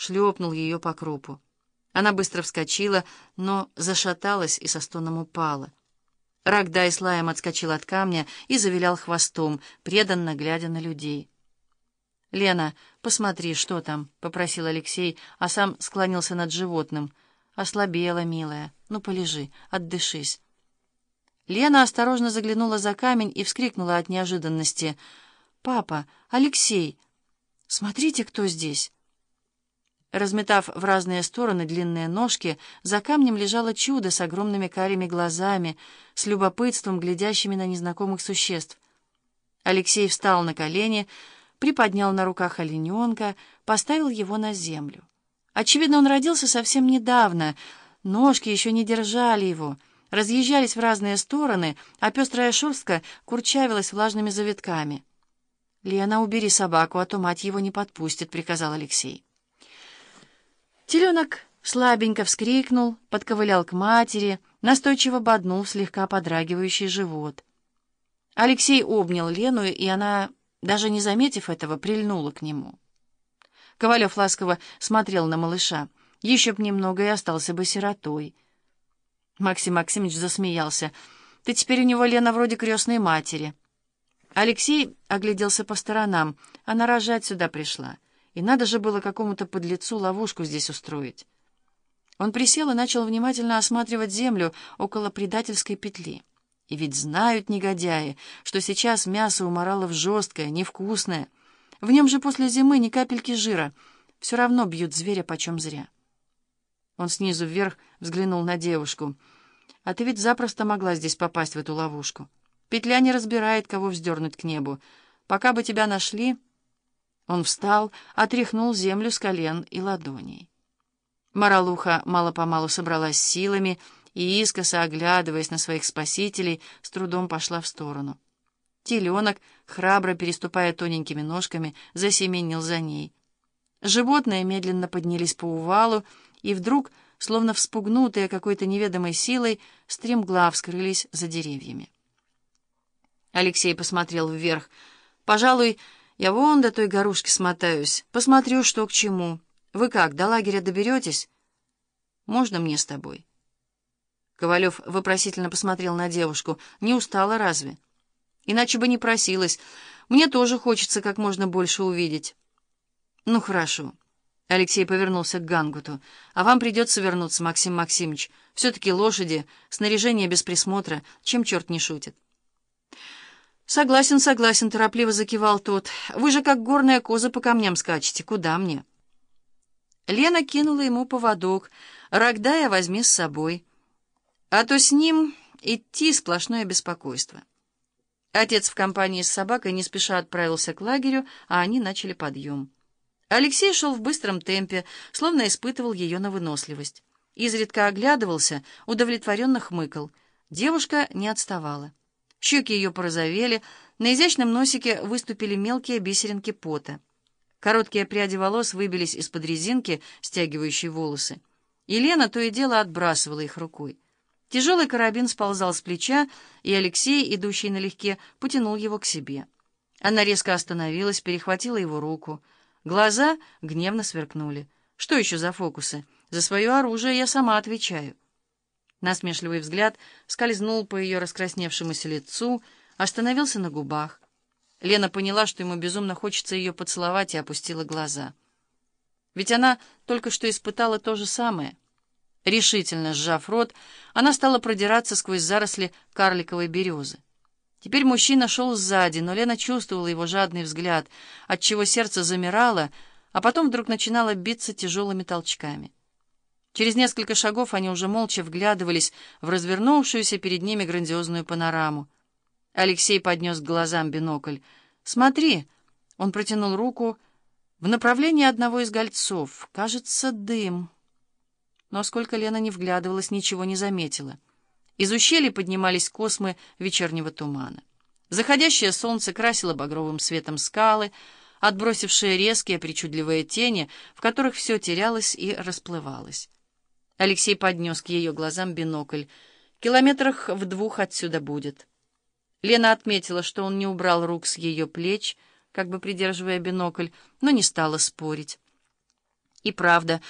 шлепнул ее по крупу. Она быстро вскочила, но зашаталась и со стоном упала. Рогдай с лаем отскочил от камня и завилял хвостом, преданно глядя на людей. «Лена, посмотри, что там», — попросил Алексей, а сам склонился над животным. «Ослабела, милая. Ну, полежи, отдышись». Лена осторожно заглянула за камень и вскрикнула от неожиданности. «Папа! Алексей! Смотрите, кто здесь!» Разметав в разные стороны длинные ножки, за камнем лежало чудо с огромными карими глазами, с любопытством глядящими на незнакомых существ. Алексей встал на колени, приподнял на руках олененка, поставил его на землю. Очевидно, он родился совсем недавно, ножки еще не держали его, разъезжались в разные стороны, а пестрая шерстка курчавилась влажными завитками. «Лена, убери собаку, а то мать его не подпустит», — приказал Алексей. Теленок слабенько вскрикнул, подковылял к матери, настойчиво боднул слегка подрагивающий живот. Алексей обнял Лену, и она, даже не заметив этого, прильнула к нему. Ковалев ласково смотрел на малыша. Еще б немного и остался бы сиротой. Максим Максимович засмеялся. «Ты теперь у него, Лена, вроде крестной матери». Алексей огляделся по сторонам. Она рожать сюда пришла. И надо же было какому-то подлецу ловушку здесь устроить. Он присел и начал внимательно осматривать землю около предательской петли. И ведь знают негодяи, что сейчас мясо у моралов жесткое, невкусное. В нем же после зимы ни капельки жира. Все равно бьют зверя почем зря. Он снизу вверх взглянул на девушку. «А ты ведь запросто могла здесь попасть в эту ловушку. Петля не разбирает, кого вздернуть к небу. Пока бы тебя нашли...» Он встал, отряхнул землю с колен и ладоней. Маралуха мало-помалу собралась силами и, искоса оглядываясь на своих спасителей, с трудом пошла в сторону. Теленок, храбро переступая тоненькими ножками, засеменил за ней. Животные медленно поднялись по увалу, и вдруг, словно вспугнутые какой-то неведомой силой, стремглав скрылись за деревьями. Алексей посмотрел вверх. Пожалуй, я вон до той горушки смотаюсь, посмотрю, что к чему. Вы как, до лагеря доберетесь? Можно мне с тобой?» Ковалев вопросительно посмотрел на девушку. «Не устала разве?» «Иначе бы не просилась. Мне тоже хочется как можно больше увидеть». «Ну, хорошо». Алексей повернулся к Гангуту. «А вам придется вернуться, Максим Максимович. Все-таки лошади, снаряжение без присмотра, чем черт не шутит». «Согласен, согласен», — торопливо закивал тот. «Вы же как горная коза по камням скачете. Куда мне?» Лена кинула ему поводок. «Рогдая возьми с собой. А то с ним идти сплошное беспокойство». Отец в компании с собакой не спеша отправился к лагерю, а они начали подъем. Алексей шел в быстром темпе, словно испытывал ее на выносливость. Изредка оглядывался, удовлетворенно хмыкал. Девушка не отставала. Щеки ее порозовели, на изящном носике выступили мелкие бисеринки пота. Короткие пряди волос выбились из-под резинки, стягивающей волосы. Елена то и дело отбрасывала их рукой. Тяжелый карабин сползал с плеча, и Алексей, идущий налегке, потянул его к себе. Она резко остановилась, перехватила его руку. Глаза гневно сверкнули. «Что еще за фокусы? За свое оружие я сама отвечаю». Насмешливый взгляд скользнул по ее раскрасневшемуся лицу, остановился на губах. Лена поняла, что ему безумно хочется ее поцеловать, и опустила глаза. Ведь она только что испытала то же самое. Решительно сжав рот, она стала продираться сквозь заросли карликовой березы. Теперь мужчина шел сзади, но Лена чувствовала его жадный взгляд, отчего сердце замирало, а потом вдруг начинало биться тяжелыми толчками. Через несколько шагов они уже молча вглядывались в развернувшуюся перед ними грандиозную панораму. Алексей поднес к глазам бинокль. «Смотри!» Он протянул руку в направлении одного из гольцов. «Кажется, дым». Но сколько Лена не вглядывалась, ничего не заметила. Из ущелья поднимались космы вечернего тумана. Заходящее солнце красило багровым светом скалы, отбросившие резкие причудливые тени, в которых все терялось и расплывалось. Алексей поднес к ее глазам бинокль. «Километрах в двух отсюда будет». Лена отметила, что он не убрал рук с ее плеч, как бы придерживая бинокль, но не стала спорить. И правда,